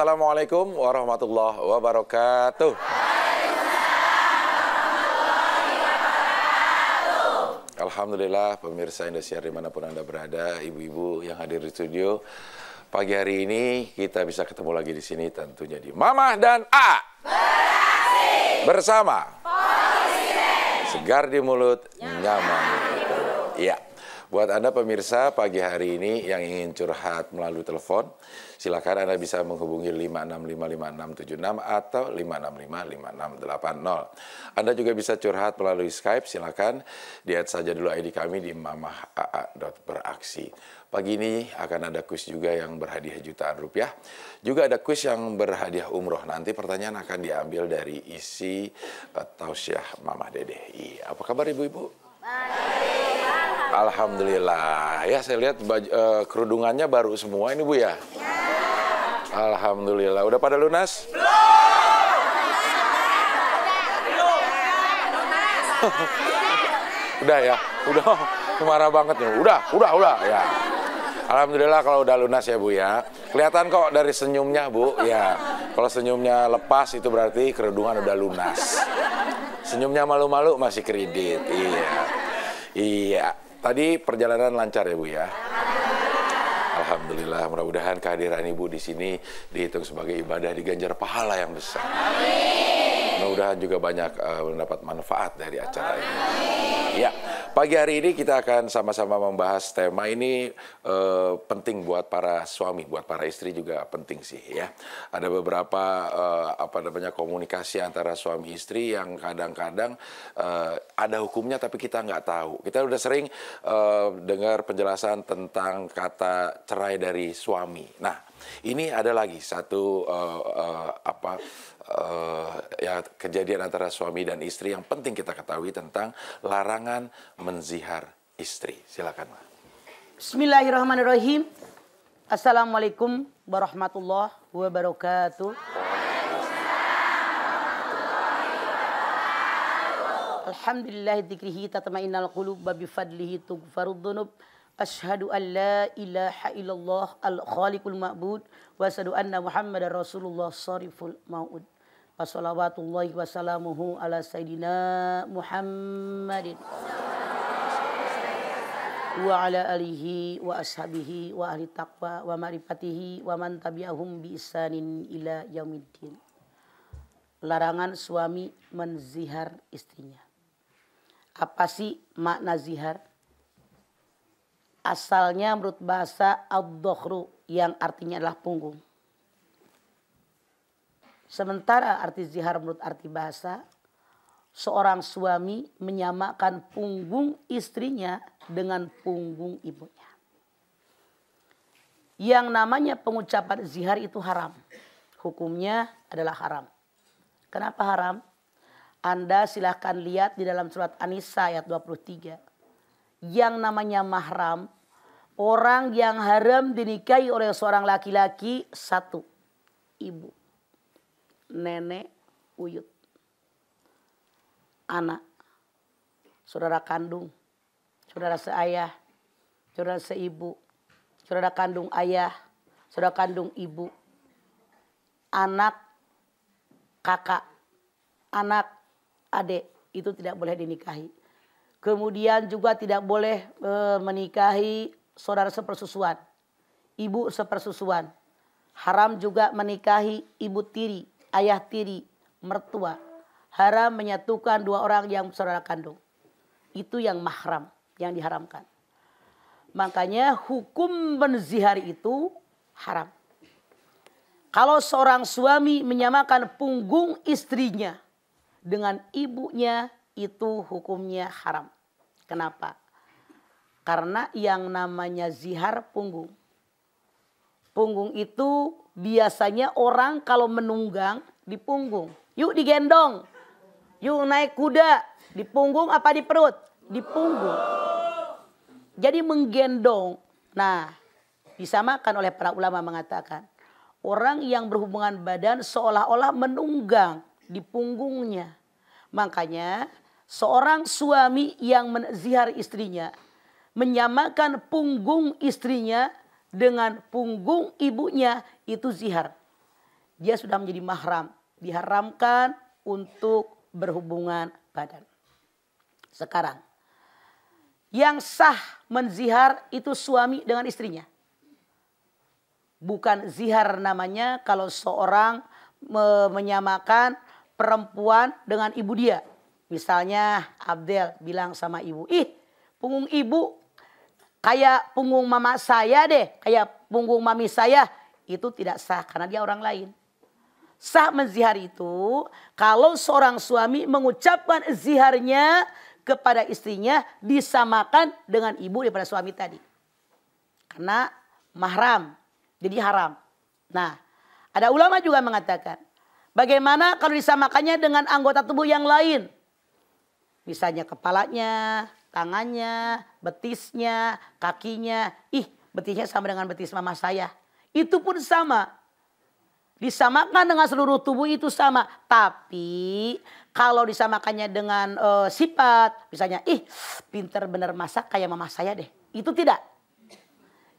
Assalamualaikum warahmatullahi wabarakatuh. Alhamdulillah pemirsa Indosiar di mana pun Anda berada, ibu-ibu yang hadir di studio. Pagi hari ini kita bisa ketemu lagi di sini tentunya di Mama dan A. Beraksi. Bersama. Segar di mulut, nyaman. Iya. Buat Anda pemirsa pagi hari ini yang ingin curhat melalui telepon, silakan Anda bisa menghubungi 5655676 atau 5655680. Anda juga bisa curhat melalui Skype, silakan lihat saja dulu ID kami di mamahaa.beraksi. Pagi ini akan ada kuis juga yang berhadiah jutaan rupiah. Juga ada kuis yang berhadiah umroh. Nanti pertanyaan akan diambil dari isi uh, tausiah Mama Dede. Iya, apa kabar ibu-ibu? Baik. Alhamdulillah. Ya saya lihat baju, uh, kerudungannya baru semua ini Bu ya. Alhamdulillah. Udah pada lunas? Belum. udah ya. Udah. Marah banget nih. Udah, udah, udah ya. Alhamdulillah kalau udah lunas ya Bu ya. Kelihatan kok dari senyumnya Bu ya. Kalau senyumnya lepas itu berarti kerudungan udah lunas. Senyumnya malu-malu masih kredit. Iya. Iya. Tadi perjalanan lancar ya Bu ya. Alhamdulillah, mudah-mudahan kehadiran Ibu di sini dihitung sebagai ibadah diganjar pahala yang besar. Mudah-mudahan juga banyak uh, mendapat manfaat dari acara ini. Ya, pagi hari ini kita akan sama-sama membahas tema ini uh, penting buat para suami, buat para istri juga penting sih ya. Ada beberapa uh, apa namanya komunikasi antara suami istri yang kadang-kadang uh, ada hukumnya tapi kita nggak tahu. Kita udah sering uh, dengar penjelasan tentang kata cerai dari suami. Nah, ini ada lagi satu uh, uh, apa uh, ya kejadian antara suami dan istri yang penting kita ketahui tentang larangan menzihar istri. Silakan, Ma. Bismillahirrahmanirrahim. Assalamualaikum warahmatullahi wabarakatuh. Alhamdulillah dzikrihi tatmainnal qulub wa bi fadlihi tughfarud dzunub. Ashhadu an la ilaha illallah al-khaliqul ma'bud wa anna Muhammadar Rasulullah sariful maud. Ala sayyidina Muhammadin wa ala alihi wa ashabihi wa ahli taqwa wa ma'rifatihi wa man tabi'ahum bi isanin ila yaumiddin. Larangan suami menzihar istrinya. Apa sih makna zihar? Asalnya menurut bahasa ad yang artinya adalah punggung. Sementara arti zihar menurut arti bahasa, seorang suami menyamakan punggung istrinya dengan punggung ibunya. Yang namanya pengucapan zihar itu haram. Hukumnya adalah haram. Kenapa haram? Anda silahkan lihat di dalam surat An-Nisa ayat 23. Yang namanya mahram, orang yang haram dinikahi oleh seorang laki-laki satu, ibu, nenek, uyut, anak, saudara kandung, saudara seayah, saudara seibu, saudara kandung ayah, saudara kandung ibu, anak, kakak, anak, adik itu tidak boleh dinikahi. Kemudian juga tidak boleh e, menikahi saudara sepersusuan, ibu sepersusuan. Haram juga menikahi ibu tiri, ayah tiri, mertua. Haram menyatukan dua orang yang saudara kandung. Itu yang mahram, yang diharamkan. Makanya hukum menzihari itu haram. Kalau seorang suami menyamakan punggung istrinya dengan ibunya itu hukumnya haram. Kenapa? Karena yang namanya zihar punggung. Punggung itu biasanya orang kalau menunggang di punggung. Yuk digendong. Yuk naik kuda. Di punggung apa di perut? Di punggung. Jadi menggendong. Nah disamakan oleh para ulama mengatakan. Orang yang berhubungan badan seolah-olah menunggang di punggungnya. Makanya seorang suami yang menzihar istrinya menyamakan punggung istrinya dengan punggung ibunya itu zihar. dia sudah menjadi mahram, diharamkan untuk berhubungan badan. Sekarang, yang sah menzihar itu suami dengan istrinya. Bukan zihar namanya kalau seorang menyamakan perempuan dengan ibu dia. Misalnya Abdel bilang sama ibu, ih punggung ibu kayak punggung mama saya deh, kayak punggung mami saya. Itu tidak sah karena dia orang lain. Sah menzihar itu kalau seorang suami mengucapkan ziharnya kepada istrinya disamakan dengan ibu daripada suami tadi. Karena mahram, jadi haram. Nah, ada ulama juga mengatakan, bagaimana kalau disamakannya dengan anggota tubuh yang lain? Misalnya kepalanya, tangannya, betisnya, kakinya. Ih, betisnya sama dengan betis mama saya. Itu pun sama. Disamakan dengan seluruh tubuh itu sama. Tapi kalau disamakannya dengan uh, sifat, misalnya, ih pinter bener masak kayak mama saya deh. Itu tidak.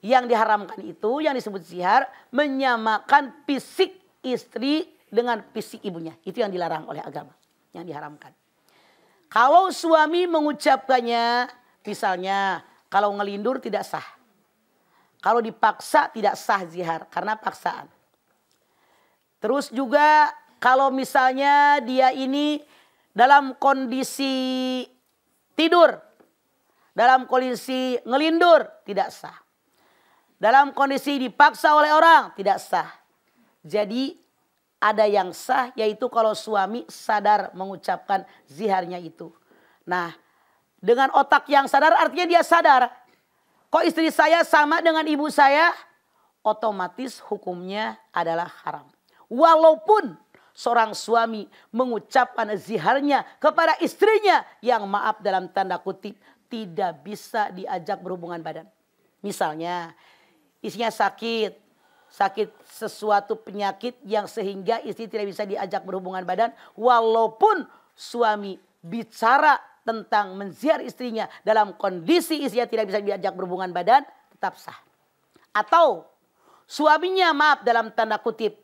Yang diharamkan itu yang disebut zihar menyamakan fisik istri dengan fisik ibunya. Itu yang dilarang oleh agama. Yang diharamkan. Kalau suami mengucapkannya, misalnya kalau ngelindur tidak sah. Kalau dipaksa tidak sah zihar karena paksaan. Terus juga kalau misalnya dia ini dalam kondisi tidur, dalam kondisi ngelindur, tidak sah. Dalam kondisi dipaksa oleh orang, tidak sah. Jadi ada yang sah yaitu kalau suami sadar mengucapkan ziharnya itu. Nah, dengan otak yang sadar artinya dia sadar. Kok istri saya sama dengan ibu saya? Otomatis hukumnya adalah haram. Walaupun seorang suami mengucapkan ziharnya kepada istrinya yang maaf dalam tanda kutip tidak bisa diajak berhubungan badan. Misalnya istrinya sakit, sakit sesuatu penyakit yang sehingga istri tidak bisa diajak berhubungan badan walaupun suami bicara tentang menziar istrinya dalam kondisi istrinya tidak bisa diajak berhubungan badan tetap sah. Atau suaminya maaf dalam tanda kutip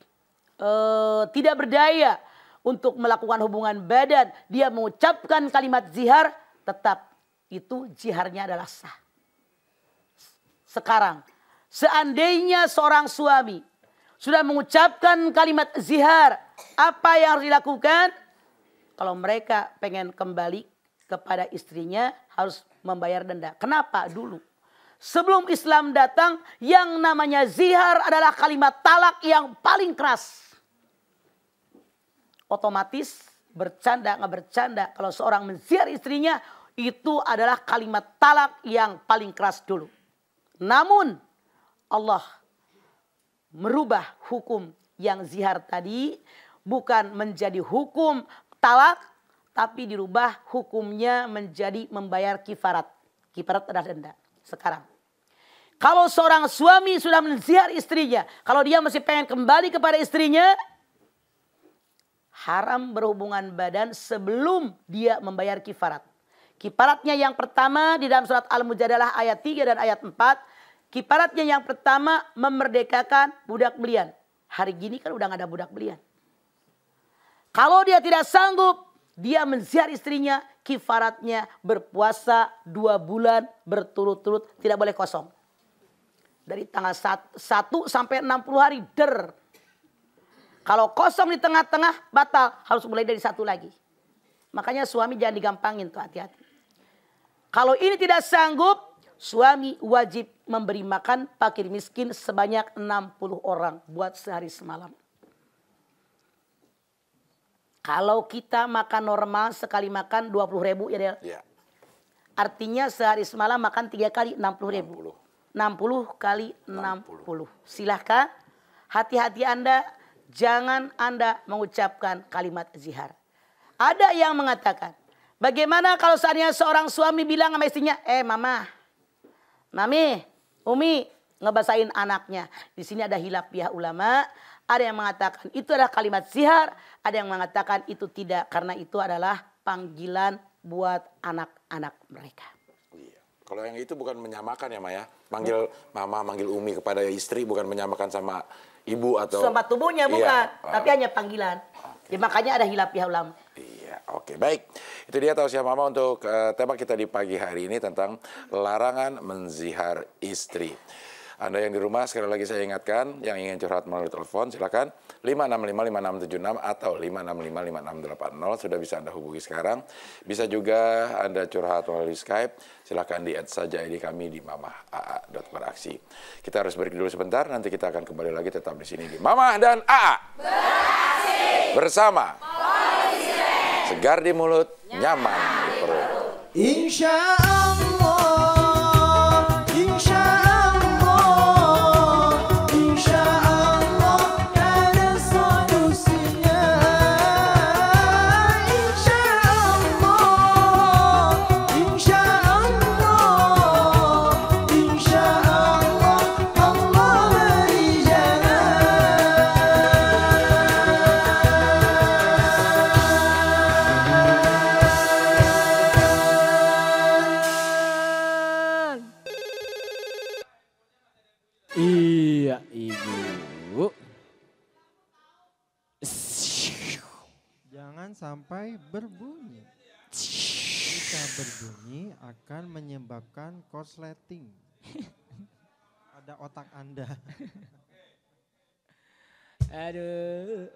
uh, tidak berdaya untuk melakukan hubungan badan, dia mengucapkan kalimat zihar, tetap itu ziharnya adalah sah. Sekarang, seandainya seorang suami sudah mengucapkan kalimat zihar, apa yang harus dilakukan? Kalau mereka pengen kembali kepada istrinya harus membayar denda. Kenapa dulu? Sebelum Islam datang yang namanya zihar adalah kalimat talak yang paling keras otomatis bercanda nggak bercanda kalau seorang menziar istrinya itu adalah kalimat talak yang paling keras dulu. Namun Allah merubah hukum yang zihar tadi bukan menjadi hukum talak tapi dirubah hukumnya menjadi membayar kifarat. Kifarat adalah denda. Sekarang kalau seorang suami sudah menziar istrinya, kalau dia masih pengen kembali kepada istrinya, haram berhubungan badan sebelum dia membayar kifarat. Kifaratnya yang pertama di dalam surat Al-Mujadalah ayat 3 dan ayat 4. Kifaratnya yang pertama memerdekakan budak belian. Hari gini kan udah gak ada budak belian. Kalau dia tidak sanggup, dia menziar istrinya, kifaratnya berpuasa dua bulan berturut-turut, tidak boleh kosong. Dari tanggal 1 sampai 60 hari, der kalau kosong di tengah-tengah batal harus mulai dari satu lagi. Makanya suami jangan digampangin tuh hati-hati. Kalau ini tidak sanggup, suami wajib memberi makan fakir miskin sebanyak 60 orang buat sehari semalam. Kalau kita makan normal sekali makan 20 ribu ya Del. Ya. Artinya sehari semalam makan tiga kali 60 ribu. 60, 60 kali 60. 60. Silahkan hati-hati Anda jangan Anda mengucapkan kalimat zihar. Ada yang mengatakan, bagaimana kalau seandainya seorang suami bilang sama istrinya, eh mama, mami, umi, ngebasain anaknya. Di sini ada hilaf pihak ulama, ada yang mengatakan itu adalah kalimat zihar, ada yang mengatakan itu tidak karena itu adalah panggilan buat anak-anak mereka. Iya. Kalau yang itu bukan menyamakan ya Maya, manggil mama, manggil umi kepada istri bukan menyamakan sama ibu atau Sama tubuhnya Iya. bukan, Ah. tapi hanya panggilan. Ya, makanya ada hilafiah ulama. Iya, oke baik. Itu dia tausiah mama untuk eh, tema kita di pagi hari ini tentang larangan menzihar istri. Anda yang di rumah sekali lagi saya ingatkan yang ingin curhat melalui telepon silakan 5655676 atau 5655680 sudah bisa Anda hubungi sekarang. Bisa juga Anda curhat melalui Skype. Silakan di add saja ID kami di mamah.aa.beraksi. Kita harus break dulu sebentar nanti kita akan kembali lagi tetap di sini di Mamah dan AA. Bersama segar di mulut, nyaman di perut. Insya Allah, Iya, Ibu. Jangan sampai berbunyi. Jika berbunyi akan menyebabkan korsleting pada otak Anda. Aduh.